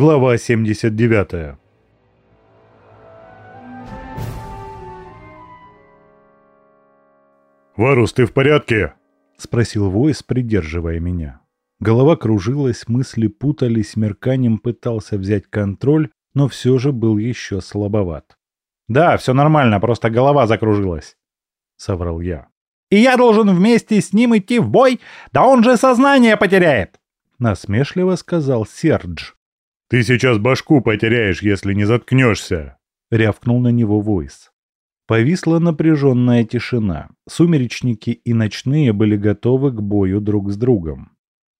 Глава 79. «Варус, ты в порядке?» — спросил Войс, придерживая меня. Голова кружилась, мысли путались, мерканием пытался взять контроль, но все же был еще слабоват. «Да, все нормально, просто голова закружилась», — соврал я. «И я должен вместе с ним идти в бой? Да он же сознание потеряет!» — насмешливо сказал Сердж. «Ты сейчас башку потеряешь, если не заткнешься!» — рявкнул на него Войс. Повисла напряженная тишина. Сумеречники и ночные были готовы к бою друг с другом.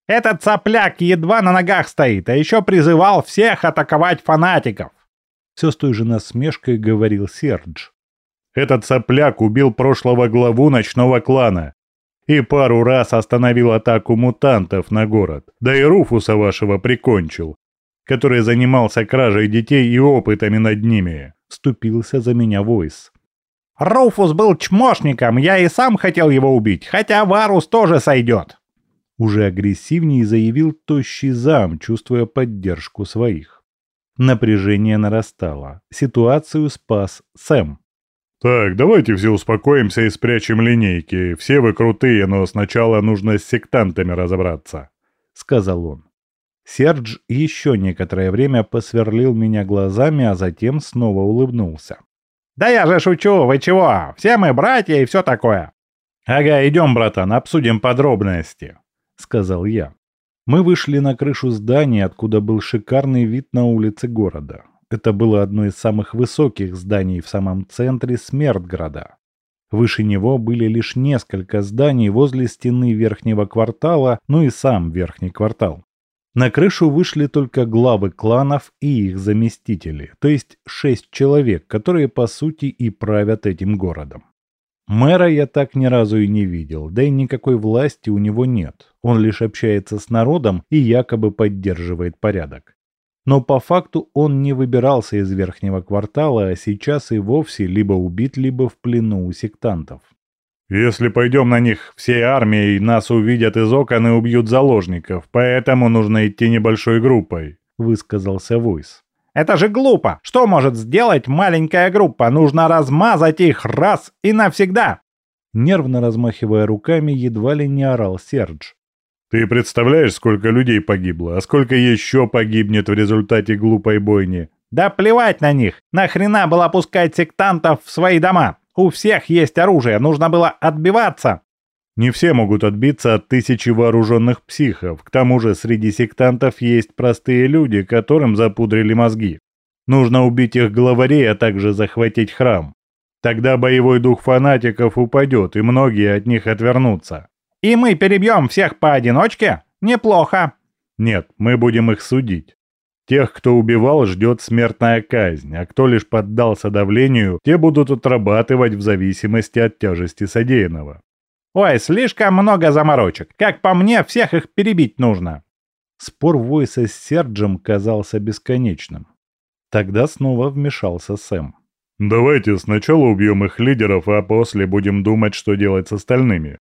«Этот цапляк едва на ногах стоит, а еще призывал всех атаковать фанатиков!» Все с той же насмешкой говорил Сердж. «Этот цапляк убил прошлого главу ночного клана и пару раз остановил атаку мутантов на город, да и Руфуса вашего прикончил, который занимался кражей детей и опытами над ними. Вступился за меня Войс. Руфус был чмошником, я и сам хотел его убить, хотя Варус тоже сойдет. Уже агрессивнее заявил тощий зам, чувствуя поддержку своих. Напряжение нарастало. Ситуацию спас Сэм. «Так, давайте все успокоимся и спрячем линейки. Все вы крутые, но сначала нужно с сектантами разобраться», — сказал он. Сердж еще некоторое время посверлил меня глазами, а затем снова улыбнулся. «Да я же шучу, вы чего? Все мы братья и все такое». «Ага, идем, братан, обсудим подробности», — сказал я. Мы вышли на крышу здания, откуда был шикарный вид на улицы города. Это было одно из самых высоких зданий в самом центре Смертграда. Выше него были лишь несколько зданий возле стены верхнего квартала, ну и сам верхний квартал. На крышу вышли только главы кланов и их заместители, то есть шесть человек, которые по сути и правят этим городом. Мэра я так ни разу и не видел, да и никакой власти у него нет. Он лишь общается с народом и якобы поддерживает порядок. Но по факту он не выбирался из верхнего квартала, а сейчас и вовсе либо убит, либо в плену у сектантов. Если пойдем на них всей армией, нас увидят из окон и убьют заложников, поэтому нужно идти небольшой группой», — высказался Войс. «Это же глупо! Что может сделать маленькая группа? Нужно размазать их раз и навсегда!» Нервно размахивая руками, едва ли не орал Сердж. «Ты представляешь, сколько людей погибло, а сколько еще погибнет в результате глупой бойни?» «Да плевать на них! Нахрена было пускать сектантов в свои дома? У всех есть оружие, нужно было отбиваться. Не все могут отбиться от тысячи вооруженных психов. К тому же среди сектантов есть простые люди, которым запудрили мозги. Нужно убить их главарей, а также захватить храм. Тогда боевой дух фанатиков упадет, и многие от них отвернутся. И мы перебьем всех поодиночке? Неплохо. Нет, мы будем их судить. Тех, кто убивал, ждет смертная казнь, а кто лишь поддался давлению, те будут отрабатывать в зависимости от тяжести содеянного. Ой, слишком много заморочек. Как по мне, всех их перебить нужно. Спор Войса с Серджем казался бесконечным. Тогда снова вмешался Сэм. «Давайте сначала убьем их лидеров, а после будем думать, что делать с остальными.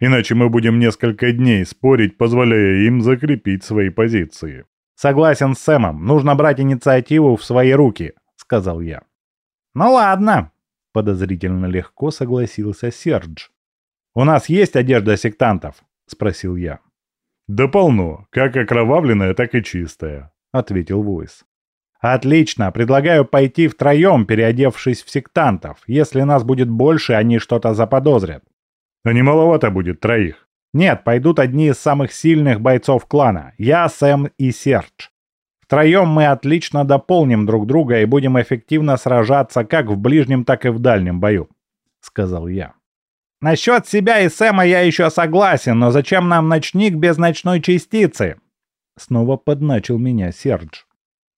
Иначе мы будем несколько дней спорить, позволяя им закрепить свои позиции». «Согласен с Сэмом, нужно брать инициативу в свои руки», — сказал я. «Ну ладно», — подозрительно легко согласился Сердж. «У нас есть одежда сектантов?» — спросил я. «Да полно, как окровавленная, так и чистая», — ответил Войс. «Отлично, предлагаю пойти втроем, переодевшись в сектантов. Если нас будет больше, они что-то заподозрят». «А не маловато будет троих?» Нет, пойдут одни из самых сильных бойцов клана. Я, Сэм и Сердж. Втроем мы отлично дополним друг друга и будем эффективно сражаться как в ближнем, так и в дальнем бою», — сказал я. «Насчет себя и Сэма я еще согласен, но зачем нам ночник без ночной частицы?» Снова подначил меня Сердж.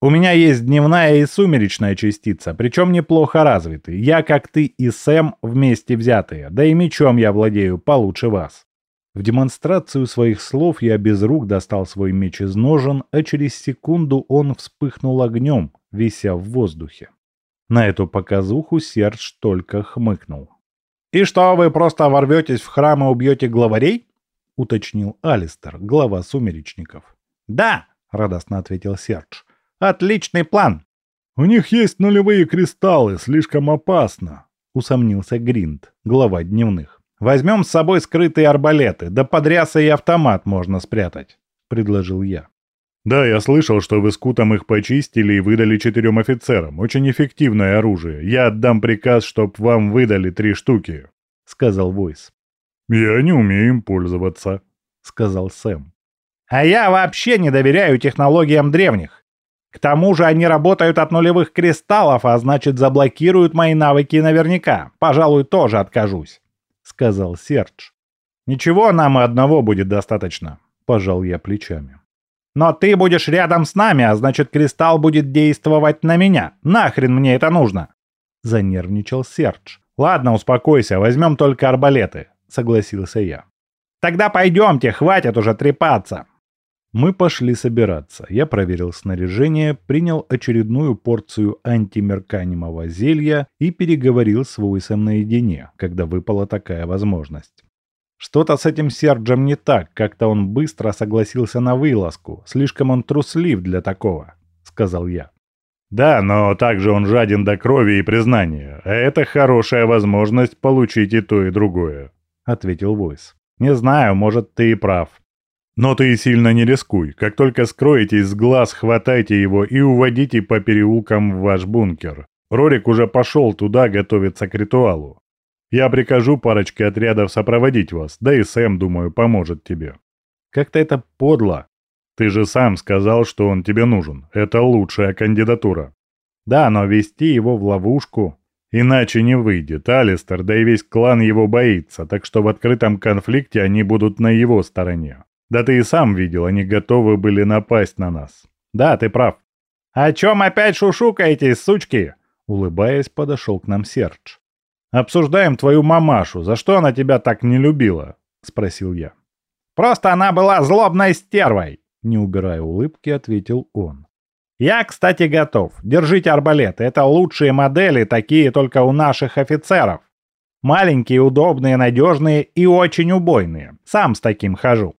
«У меня есть дневная и сумеречная частица, причем неплохо развиты. Я, как ты и Сэм, вместе взятые, да и мечом я владею получше вас». В демонстрацию своих слов я без рук достал свой меч из ножен, а через секунду он вспыхнул огнем, вися в воздухе. На эту показуху Серж только хмыкнул. «И что, вы просто ворветесь в храм и убьете главарей?» — уточнил Алистер, глава сумеречников. «Да!» — радостно ответил Серж. Отличный план. У них есть нулевые кристаллы, слишком опасно, усомнился Гринд, глава дневных. Возьмем с собой скрытые арбалеты, да подряса и автомат можно спрятать, предложил я. Да, я слышал, что вы с Кутом их почистили и выдали четырем офицерам. Очень эффективное оружие. Я отдам приказ, чтоб вам выдали три штуки», — сказал Войс. «Я не умею им пользоваться», — сказал Сэм. «А я вообще не доверяю технологиям древних. К тому же они работают от нулевых кристаллов, а значит заблокируют мои навыки наверняка. Пожалуй, тоже откажусь», — сказал Сердж. «Ничего, нам и одного будет достаточно», — пожал я плечами. Но ты будешь рядом с нами, а значит, кристалл будет действовать на меня. Нахрен мне это нужно?» Занервничал Сердж. «Ладно, успокойся, возьмем только арбалеты», — согласился я. «Тогда пойдемте, хватит уже трепаться». Мы пошли собираться. Я проверил снаряжение, принял очередную порцию антимерканимого зелья и переговорил с Войсом наедине, когда выпала такая возможность. Что-то с этим Серджем не так, как-то он быстро согласился на вылазку, слишком он труслив для такого, сказал я. Да, но также он жаден до крови и признания, а это хорошая возможность получить и то, и другое, ответил Войс. Не знаю, может, ты и прав. Но ты сильно не рискуй. Как только скроетесь с глаз, хватайте его и уводите по переулкам в ваш бункер. Рорик уже пошел туда готовиться к ритуалу. Я прикажу парочке отрядов сопроводить вас, да и Сэм, думаю, поможет тебе. Как-то это подло. Ты же сам сказал, что он тебе нужен. Это лучшая кандидатура. Да, но вести его в ловушку... Иначе не выйдет. Алистер, да и весь клан его боится, так что в открытом конфликте они будут на его стороне. Да ты и сам видел, они готовы были напасть на нас. Да, ты прав. «О чем опять шушукаетесь, сучки?» Улыбаясь, подошел к нам Сердж. «Обсуждаем твою мамашу. За что она тебя так не любила?» — спросил я. «Просто она была злобной стервой!» Не убирая улыбки, ответил он. «Я, кстати, готов. Держите арбалеты. Это лучшие модели, такие только у наших офицеров. Маленькие, удобные, надежные и очень убойные. Сам с таким хожу».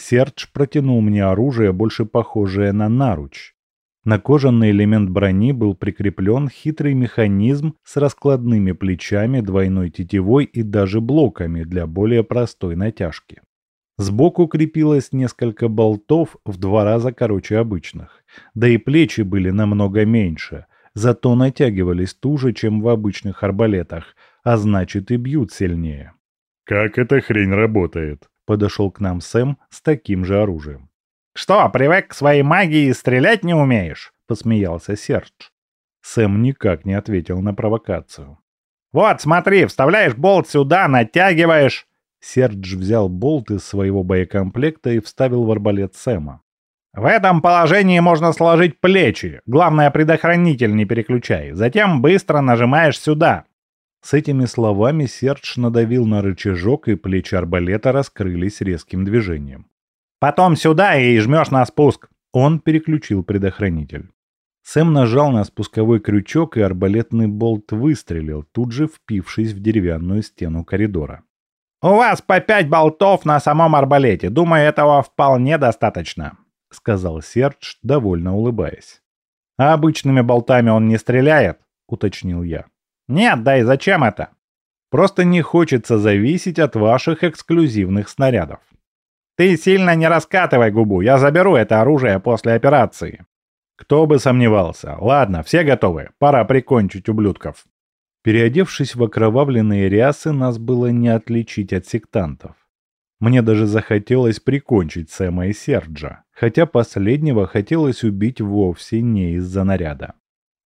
Сердж протянул мне оружие, больше похожее на наруч. На кожаный элемент брони был прикреплен хитрый механизм с раскладными плечами, двойной тетивой и даже блоками для более простой натяжки. Сбоку крепилось несколько болтов в два раза короче обычных, да и плечи были намного меньше, зато натягивались туже, чем в обычных арбалетах, а значит и бьют сильнее. «Как эта хрень работает?» – подошел к нам Сэм с таким же оружием. «Что, привык к своей магии и стрелять не умеешь?» — посмеялся Сердж. Сэм никак не ответил на провокацию. «Вот, смотри, вставляешь болт сюда, натягиваешь...» Сердж взял болт из своего боекомплекта и вставил в арбалет Сэма. «В этом положении можно сложить плечи. Главное, предохранитель не переключай. Затем быстро нажимаешь сюда». С этими словами Сердж надавил на рычажок, и плечи арбалета раскрылись резким движением. Потом сюда и жмешь на спуск». Он переключил предохранитель. Сэм нажал на спусковой крючок, и арбалетный болт выстрелил, тут же впившись в деревянную стену коридора. «У вас по пять болтов на самом арбалете. Думаю, этого вполне достаточно», — сказал Сердж, довольно улыбаясь. «А обычными болтами он не стреляет?» — уточнил я. «Нет, да и зачем это?» «Просто не хочется зависеть от ваших эксклюзивных снарядов». Ты сильно не раскатывай губу, я заберу это оружие после операции. Кто бы сомневался. Ладно, все готовы, пора прикончить ублюдков. Переодевшись в окровавленные рясы, нас было не отличить от сектантов. Мне даже захотелось прикончить Сэма и Серджа, хотя последнего хотелось убить вовсе не из-за наряда.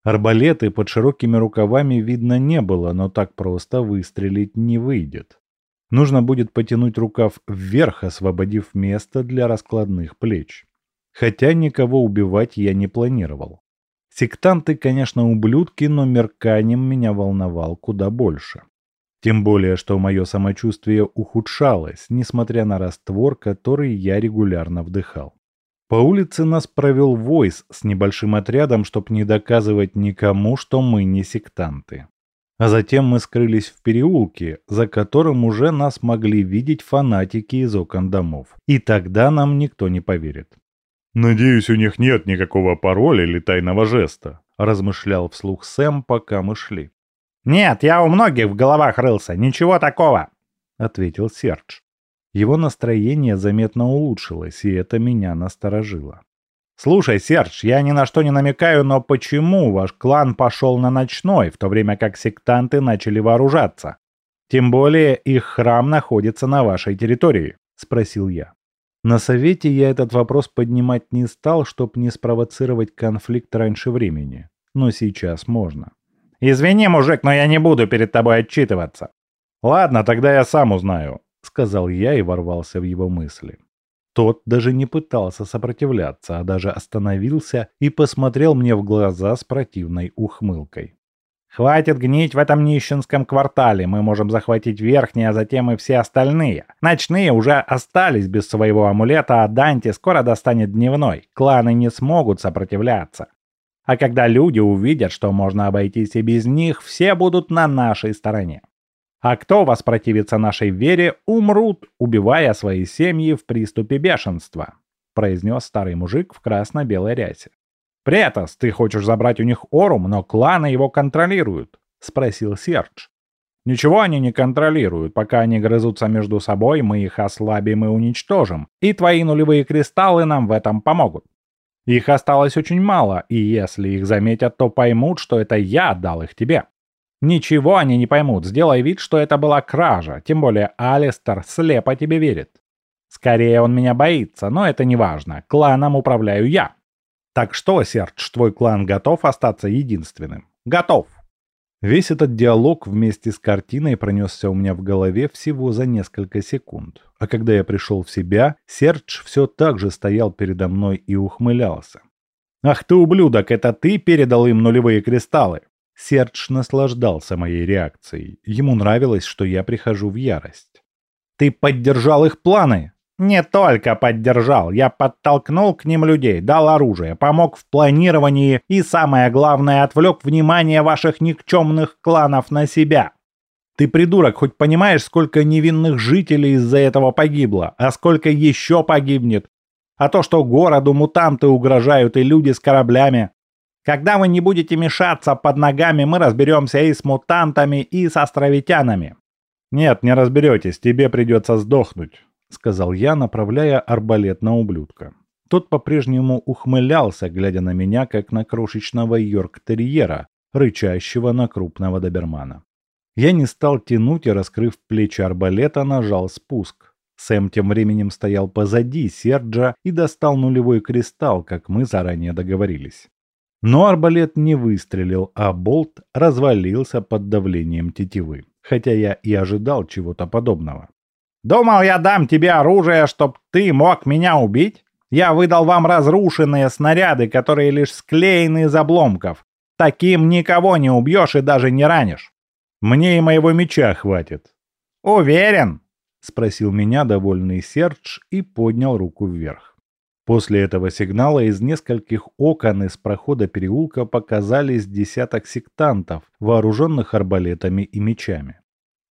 Арбалеты под широкими рукавами видно не было, но так просто выстрелить не выйдет. Нужно будет потянуть рукав вверх, освободив место для раскладных плеч. Хотя никого убивать я не планировал. Сектанты, конечно, ублюдки, но Мерканем меня волновал куда больше. Тем более, что мое самочувствие ухудшалось, несмотря на раствор, который я регулярно вдыхал. По улице нас провел Войс с небольшим отрядом, чтобы не доказывать никому, что мы не сектанты. А затем мы скрылись в переулке, за которым уже нас могли видеть фанатики из окон домов. И тогда нам никто не поверит. «Надеюсь, у них нет никакого пароля или тайного жеста», — размышлял вслух Сэм, пока мы шли. «Нет, я у многих в головах рылся, ничего такого», — ответил Сердж. Его настроение заметно улучшилось, и это меня насторожило. «Слушай, Серж, я ни на что не намекаю, но почему ваш клан пошел на ночной, в то время как сектанты начали вооружаться? Тем более их храм находится на вашей территории», — спросил я. На совете я этот вопрос поднимать не стал, чтобы не спровоцировать конфликт раньше времени. Но сейчас можно. «Извини, мужик, но я не буду перед тобой отчитываться». «Ладно, тогда я сам узнаю», — сказал я и ворвался в его мысли. Тот даже не пытался сопротивляться, а даже остановился и посмотрел мне в глаза с противной ухмылкой. «Хватит гнить в этом нищенском квартале, мы можем захватить верхние, а затем и все остальные. Ночные уже остались без своего амулета, а Данте скоро достанет дневной. Кланы не смогут сопротивляться. А когда люди увидят, что можно обойтись и без них, все будут на нашей стороне. А кто воспротивится нашей вере, умрут, убивая свои семьи в приступе бешенства», — произнес старый мужик в красно-белой рясе. «Претос, ты хочешь забрать у них Орум, но кланы его контролируют?» — спросил Сердж. «Ничего они не контролируют. Пока они грызутся между собой, мы их ослабим и уничтожим. И твои нулевые кристаллы нам в этом помогут. Их осталось очень мало, и если их заметят, то поймут, что это я отдал их тебе. Ничего они не поймут, сделай вид, что это была кража, тем более Алистер слепо тебе верит. Скорее он меня боится, но это не важно, кланом управляю я. Так что, Сердж, твой клан готов остаться единственным? Готов. Весь этот диалог вместе с картиной пронесся у меня в голове всего за несколько секунд. А когда я пришел в себя, Сердж все так же стоял передо мной и ухмылялся. «Ах ты, ублюдок, это ты передал им нулевые кристаллы?» Сердж наслаждался моей реакцией. Ему нравилось, что я прихожу в ярость. «Ты поддержал их планы?» «Не только поддержал, я подтолкнул к ним людей, дал оружие, помог в планировании и, самое главное, отвлек внимание ваших никчемных кланов на себя. Ты, придурок, хоть понимаешь, сколько невинных жителей из-за этого погибло, а сколько еще погибнет? А то, что городу мутанты угрожают и люди с кораблями, когда вы не будете мешаться под ногами, мы разберемся и с мутантами, и с островитянами». «Нет, не разберетесь, тебе придется сдохнуть», — сказал я, направляя арбалет на ублюдка. Тот по-прежнему ухмылялся, глядя на меня, как на крошечного йорк-терьера, рычащего на крупного добермана. Я не стал тянуть и, раскрыв плечи арбалета, нажал спуск. Сэм тем временем стоял позади Серджа и достал нулевой кристалл, как мы заранее договорились. Но арбалет не выстрелил, а болт развалился под давлением тетивы, хотя я и ожидал чего-то подобного. «Думал, я дам тебе оружие, чтоб ты мог меня убить? Я выдал вам разрушенные снаряды, которые лишь склеены из обломков. Таким никого не убьешь и даже не ранишь. Мне и моего меча хватит». «Уверен?» — спросил меня довольный Сердж и поднял руку вверх. После этого сигнала из нескольких окон из прохода переулка показались десяток сектантов, вооруженных арбалетами и мечами.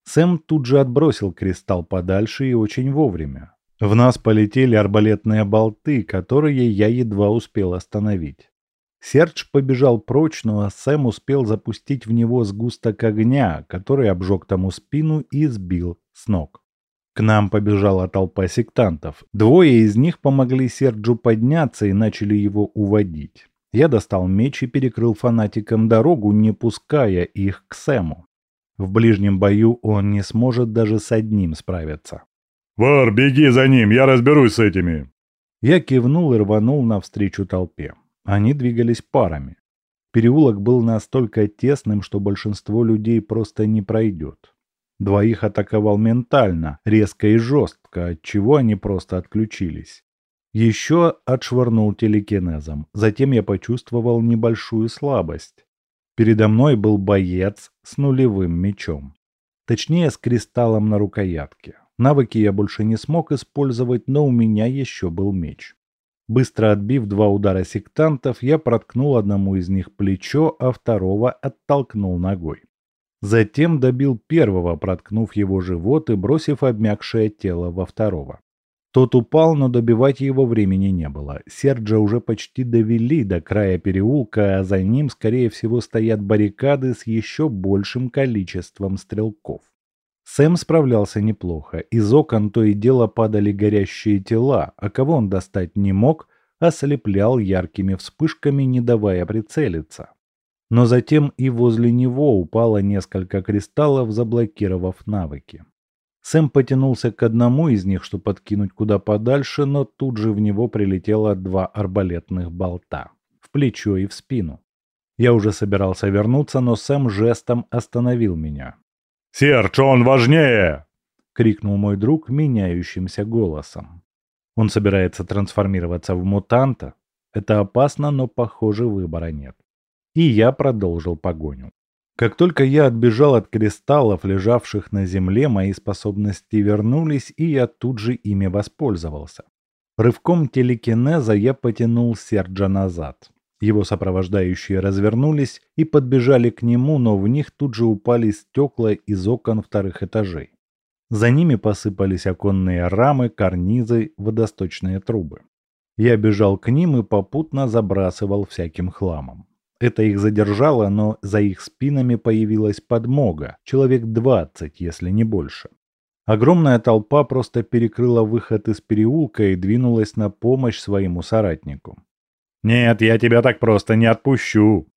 Сэм тут же отбросил кристалл подальше и очень вовремя. В нас полетели арбалетные болты, которые я едва успел остановить. Сердж побежал прочь, но Сэм успел запустить в него сгусток огня, который обжег тому спину и сбил с ног. К нам побежала толпа сектантов. Двое из них помогли Серджу подняться и начали его уводить. Я достал меч и перекрыл фанатикам дорогу, не пуская их к Сэму. В ближнем бою он не сможет даже с одним справиться. «Вар, беги за ним, я разберусь с этими!» Я кивнул и рванул навстречу толпе. Они двигались парами. Переулок был настолько тесным, что большинство людей просто не пройдет. Двоих атаковал ментально, резко и жестко, от чего они просто отключились. Еще отшвырнул телекинезом. Затем я почувствовал небольшую слабость. Передо мной был боец с нулевым мечом. Точнее, с кристаллом на рукоятке. Навыки я больше не смог использовать, но у меня еще был меч. Быстро отбив два удара сектантов, я проткнул одному из них плечо, а второго оттолкнул ногой. Затем добил первого, проткнув его живот и бросив обмякшее тело во второго. Тот упал, но добивать его времени не было. Серджа уже почти довели до края переулка, а за ним, скорее всего, стоят баррикады с еще большим количеством стрелков. Сэм справлялся неплохо. Из окон то и дело падали горящие тела, а кого он достать не мог, ослеплял яркими вспышками, не давая прицелиться. Но затем и возле него упало несколько кристаллов, заблокировав навыки. Сэм потянулся к одному из них, чтобы подкинуть куда подальше, но тут же в него прилетело два арбалетных болта. В плечо и в спину. Я уже собирался вернуться, но Сэм жестом остановил меня. «Сердж, он важнее!» — крикнул мой друг меняющимся голосом. Он собирается трансформироваться в мутанта? Это опасно, но, похоже, выбора нет. И я продолжил погоню. Как только я отбежал от кристаллов, лежавших на земле, мои способности вернулись, и я тут же ими воспользовался. Рывком телекинеза я потянул Серджа назад. Его сопровождающие развернулись и подбежали к нему, но в них тут же упали стекла из окон вторых этажей. За ними посыпались оконные рамы, карнизы, водосточные трубы. Я бежал к ним и попутно забрасывал всяким хламом. Это их задержало, но за их спинами появилась подмога, человек 20, если не больше. Огромная толпа просто перекрыла выход из переулка и двинулась на помощь своему соратнику. «Нет, я тебя так просто не отпущу!»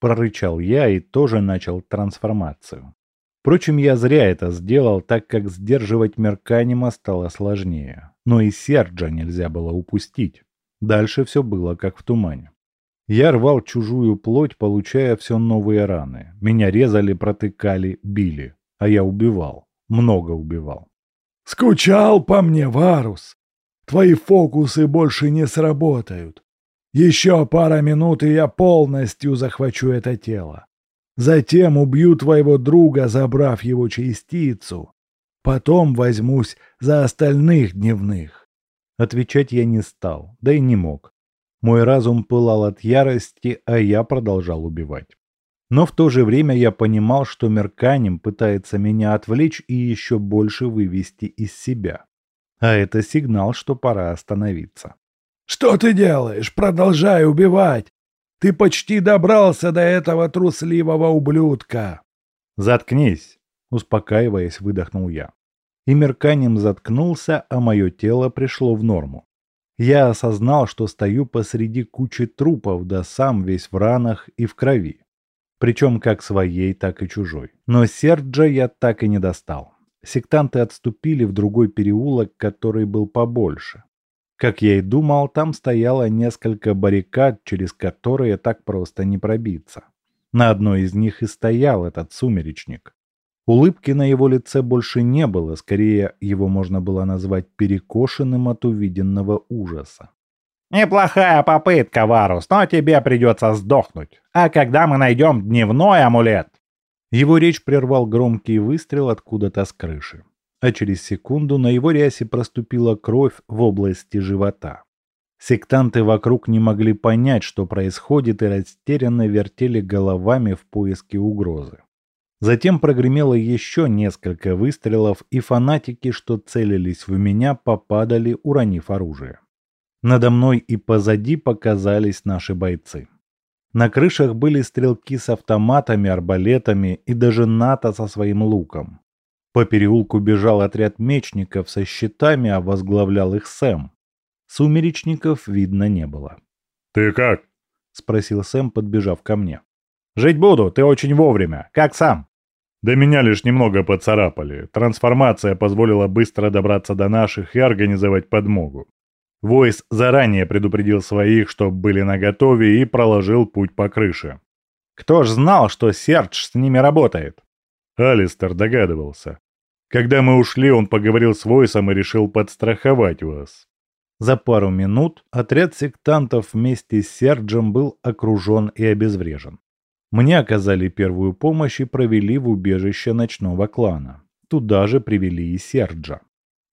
Прорычал я и тоже начал трансформацию. Впрочем, я зря это сделал, так как сдерживать Мерканима стало сложнее. Но и Серджа нельзя было упустить. Дальше все было как в тумане. Я рвал чужую плоть, получая все новые раны. Меня резали, протыкали, били. А я убивал. Много убивал. «Скучал по мне, Варус. Твои фокусы больше не сработают. Еще пара минут, и я полностью захвачу это тело. Затем убью твоего друга, забрав его частицу. Потом возьмусь за остальных дневных». Отвечать я не стал, да и не мог. Мой разум пылал от ярости, а я продолжал убивать. Но в то же время я понимал, что Мерканем пытается меня отвлечь и еще больше вывести из себя. А это сигнал, что пора остановиться. «Что ты делаешь? Продолжай убивать! Ты почти добрался до этого трусливого ублюдка!» «Заткнись!» — успокаиваясь, выдохнул я. И Мерканем заткнулся, а мое тело пришло в норму. Я осознал, что стою посреди кучи трупов, да сам весь в ранах и в крови. Причем как своей, так и чужой. Но Серджа я так и не достал. Сектанты отступили в другой переулок, который был побольше. Как я и думал, там стояло несколько баррикад, через которые так просто не пробиться. На одной из них и стоял этот сумеречник. Улыбки на его лице больше не было, скорее его можно было назвать перекошенным от увиденного ужаса. «Неплохая попытка, Варус, но тебе придется сдохнуть. А когда мы найдем дневной амулет?» Его речь прервал громкий выстрел откуда-то с крыши. А через секунду на его рясе проступила кровь в области живота. Сектанты вокруг не могли понять, что происходит, и растерянно вертели головами в поиске угрозы. Затем прогремело еще несколько выстрелов, и фанатики, что целились в меня, попадали, уронив оружие. Надо мной и позади показались наши бойцы. На крышах были стрелки с автоматами, арбалетами и даже НАТО со своим луком. По переулку бежал отряд мечников со щитами, а возглавлял их Сэм. Сумеречников видно не было. «Ты как?» – спросил Сэм, подбежав ко мне. «Жить буду, ты очень вовремя. Как сам?» Да меня лишь немного поцарапали. Трансформация позволила быстро добраться до наших и организовать подмогу. Войс заранее предупредил своих, чтоб были наготове и проложил путь по крыше. Кто ж знал, что Сердж с ними работает? Алистер догадывался. Когда мы ушли, он поговорил с Войсом и решил подстраховать вас. За пару минут отряд сектантов вместе с Серджем был окружен и обезврежен. Мне оказали первую помощь и провели в убежище ночного клана. Туда же привели и Серджа.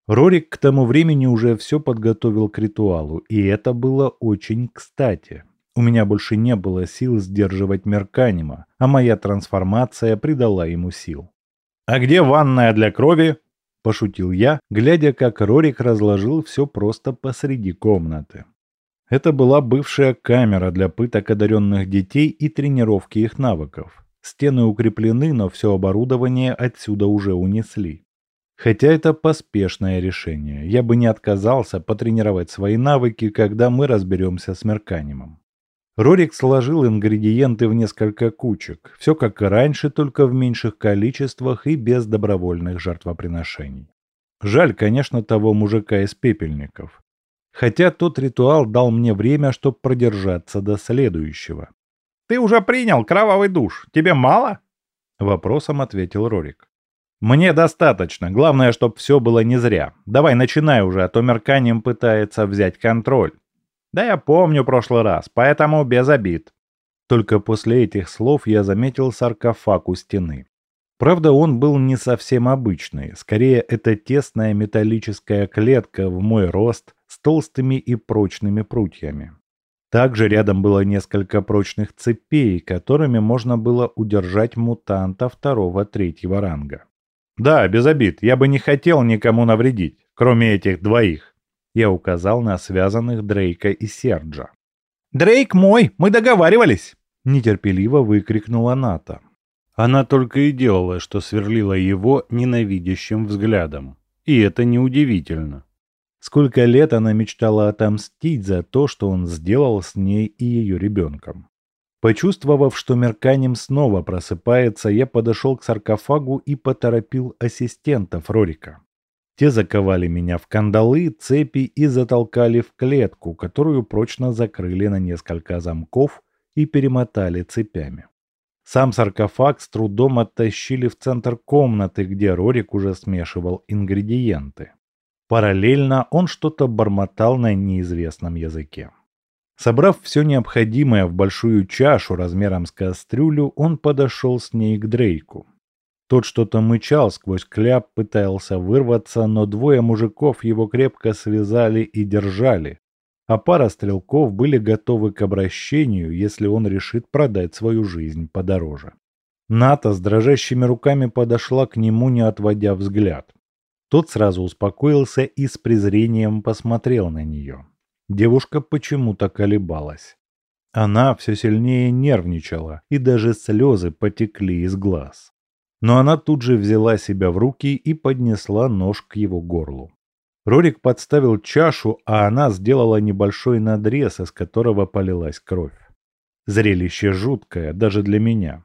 Рорик к тому времени уже все подготовил к ритуалу, и это было очень кстати. У меня больше не было сил сдерживать Мерканима, а моя трансформация придала ему сил. «А где ванная для крови?» – Пошутил я, глядя, как Рорик разложил все просто посреди комнаты. Это была бывшая камера для пыток одаренных детей и тренировки их навыков. Стены укреплены, но все оборудование отсюда уже унесли. Хотя это поспешное решение. Я бы не отказался потренировать свои навыки, когда мы разберемся с Мерканимом. Рорик сложил ингредиенты в несколько кучек. Все как и раньше, только в меньших количествах и без добровольных жертвоприношений. Жаль, конечно, того мужика из пепельников. Хотя тот ритуал дал мне время, чтобы продержаться до следующего. «Ты уже принял кровавый душ. Тебе мало?» Вопросом ответил Рорик. «Мне достаточно. Главное, чтобы все было не зря. Давай начинай уже, а то Мерканием пытается взять контроль». «Да я помню прошлый раз, поэтому без обид». Только после этих слов я заметил саркофаг у стены. Правда, он был не совсем обычный. Скорее, это тесная металлическая клетка в мой рост толстыми и прочными прутьями. Также рядом было несколько прочных цепей, которыми можно удержать удержать мутанта второго-третьего ранга. Да, без обид. Я бы не хотел никому навредить, кроме этих двоих. Я указал на связанных Дрейка и Серджа. «Дрейк мой! Мы договаривались!» Нетерпеливо выкрикнула Ната. Она только и делала, что сверлила его ненавидящим взглядом. И это неудивительно. Сколько лет она мечтала отомстить за то, что он сделал с ней и ее ребенком. Почувствовав, что Мерканем снова просыпается, я подошел к саркофагу и поторопил ассистентов Рорика. Те заковали меня в кандалы, цепи и затолкали в клетку, которую прочно закрыли на несколько замков и перемотали цепями. Сам саркофаг с трудом оттащили в центр комнаты, где Рорик уже смешивал ингредиенты. Параллельно он что-то бормотал на неизвестном языке. Собрав все необходимое в большую чашу размером с кастрюлю, он подошел с ней к Дрейку. Тот что-то мычал сквозь кляп, пытался вырваться, но двое мужиков его крепко связали и держали, а пара стрелков были готовы к обращению, если он решит продать свою жизнь подороже. Ната с дрожащими руками подошла к нему, не отводя взгляд. Тот сразу успокоился и с презрением посмотрел на нее. Девушка почему-то колебалась. Она все сильнее нервничала, и даже слезы потекли из глаз. Но она тут же взяла себя в руки и поднесла нож к его горлу. Рорик подставил чашу, а она сделала небольшой надрез, из которого полилась кровь. Зрелище жуткое, даже для меня.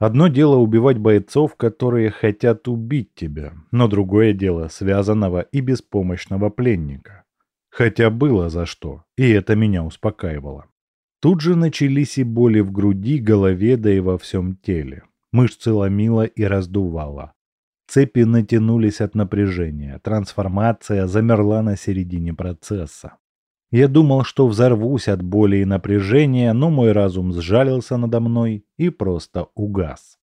Одно дело убивать бойцов, которые хотят убить тебя, но другое дело связанного и беспомощного пленника. Хотя было за что, и это меня успокаивало. Тут же начались и боли в груди, голове, да и во всем теле. Мышцы ломило и раздувало. Цепи натянулись от напряжения, трансформация замерла на середине процесса. Я думал, что взорвусь от боли и напряжения, но мой разум сжалился надо мной и просто угас.